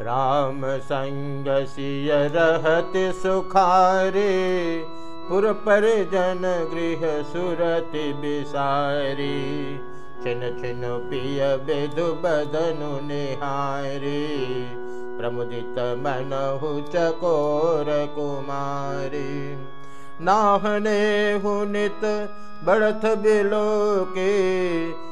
राम रामय रहति पुरपर जन गृह सुरति बिसारी छिन छिन पिय विधुबदनु प्रमुदित मनहु चकोर कुमारी नाहने हुनित हु बिलोके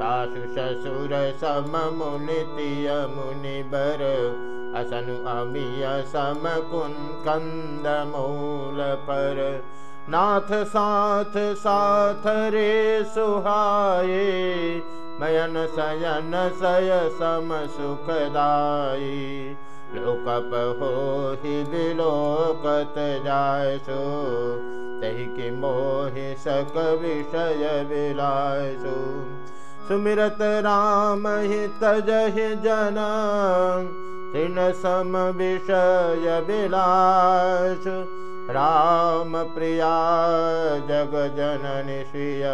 सासु ससुर सम असनु अमिय सम कुन् कन्द मूल नाथ साथ साथ रे सुहाये मयन सयन सय सम लोकप हो हि विलोकत जायसो तहि कि मोहि सक विषय विलायसु सुमिरत राम हि तजहि जन तृ सम विषय राम प्रिया जग जननि श्रिय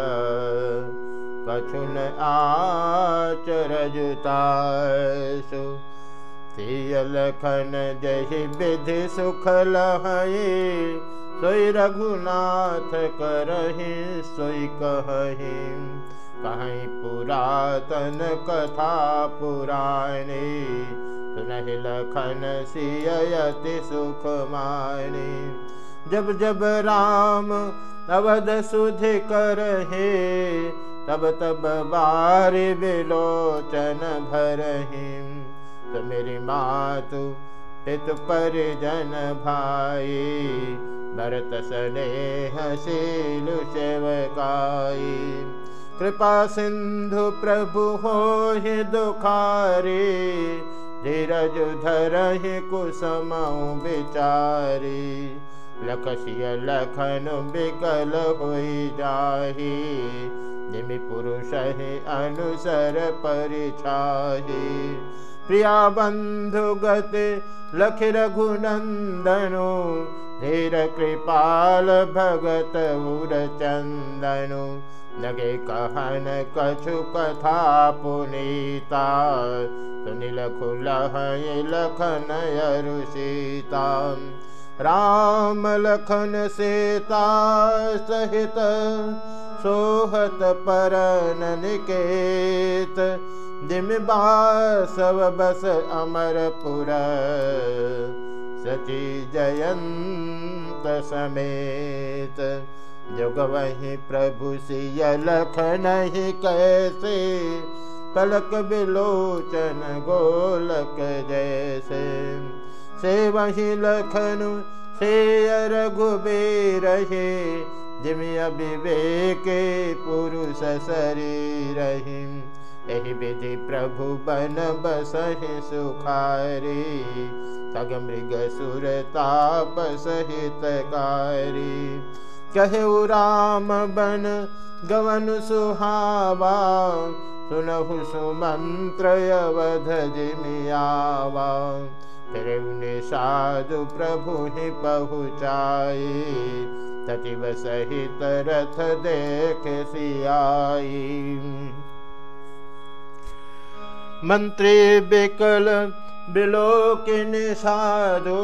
कच्छन आचरजासु सियलन जहि विधि सुखलह सोई रघुनाथ करही सोई कहि कहीं पुरातन कथा पुराणी सुनहि लखन सियति सुख मानी जब जब राम अवध सुध करहे तब तब बार विलोचन भरहि तो मेरी मातु हित परिजन भाई भरत कृपा सिंधु प्रभु हो हि दुखारी धीरज धरहि हि कुसम विचारी लखसिय लखन विकल हो जाहि निमि पुरुषहि अनुसर परिछाही प्रिया बन्धुगत लखि रघुनन्दनुीर कृपाल भगत उरचन्दनो नगे कहन कछु कथा पुनीता लखन लखनयरु राम लखन सीता सहित सोहत परन निकेत बासव बस अमरपुर सती जयंत समेत जुग वही प्रभु सिय नहीं कैसे पलक बिलोचन गोलक जैसे से वही लखनु से रघुबीर हे जिम अभिवेके पुरुष शरीर रही विधि प्रभु बन बसहि सुखारी खग मृग सुर सहित कारी कहु राम बन गवन सुहावा सुनहु सुमंत्र अवध जिमियावा फिर उन्हें साधु प्रभु ही पहुँचाए तटिव सहित रथ देख सियाई मन्त्रे बिकल बिलोकिन साधो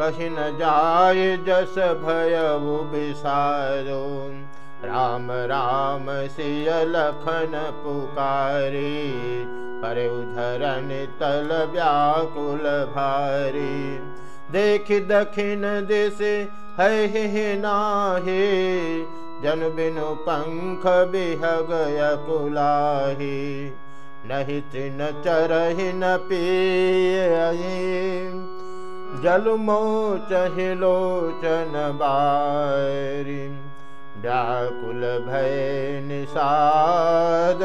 कहि न जाय जस भयो विषादो राम राम सिय लखन पुकारे परे उधरन तल व्याकुल भारी देखि दखिन दिस है हे नाहि जन बिनु पङ्ख बिहगय कुलाही नहि तिन चरहि न पि जल्मोचहि लोचन वाररिं व्याकुलभयनि साध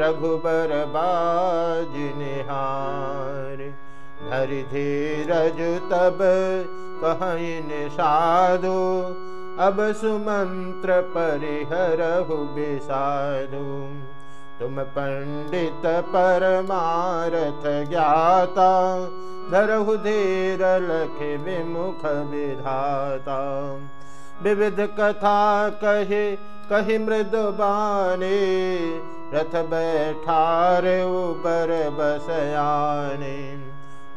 रघुवरबाजनि धरि धीरज तब कहन् साधु अब सुमन्त्र परिहरहु विसाधु तुम पंडित परमारथ ज्ञाता धरहु धीर लख विमुख विधाता विविध कथा कहे कही मृदु बाने रथ बैठार ऊपर बसयाने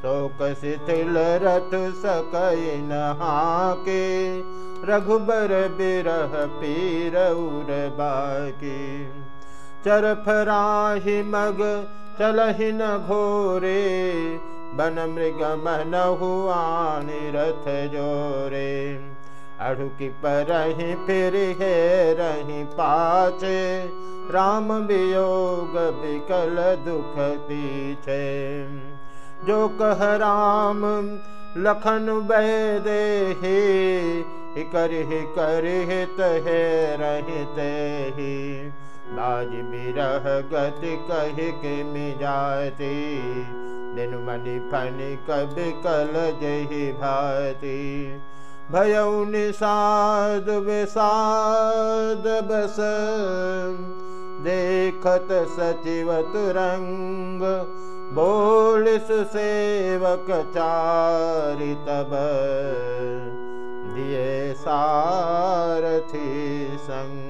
शोक शिथिल रथ सकई नहाके रघुबर बिरह पीर उर बाकी चरफराहि मग चलहि न भोरे वन मृगमन आनि रथ जोरे अडुकि परहि रही पाचे राम वियोग विकल दुख जो कह राम लखन वै करहि करिहि तहे रहि तेहि बाज बिरह गत कह के जाते दिन मनि फन कब कल जही भाती भयऊ निषाद विषाद बस देखत सचिव तुरंग बोल सुसेवक चारि तब दिए सारथी संग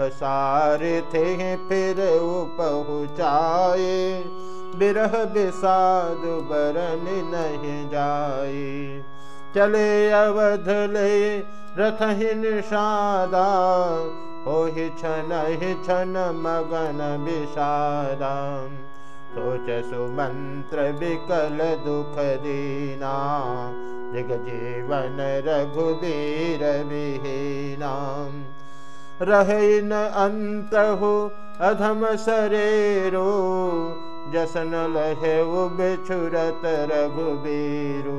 सारे थे फिर पहुँचाए बिरह विषाद बरन नहीं जाए चले अवध ले रथ ही निषादा हो ही छन ही छन मगन विषादा सोच सुमंत्र विकल दुख दीना जग जीवन रघुवीर विहीना रहे न अंत हो अधम सरेरो जसन लहे बिछुरत रघुबीरो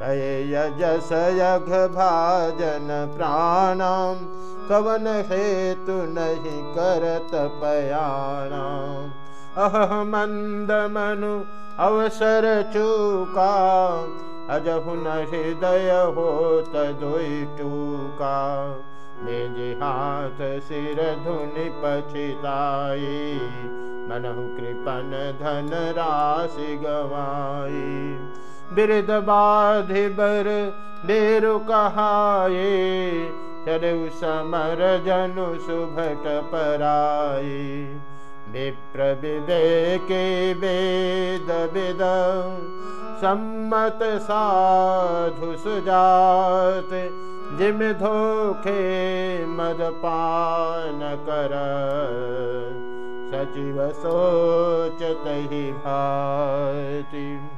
भय यजस यघ भाजन प्राणाम कवन हेतु नहीं करत पयाणाम अह मंद मनु अवसर चूका अजहु न हृदय हो तुई टूका हाथ सिर धुन पछिताई मनहु कृपन धन रास गवाई बिरद बाधि बर बेरु कहाये चरु समर जनु सुभट पराये विप्र विवेक वेद विद सम्मत साधु सुजात जिम धोखे मद कर सजीव सोच तही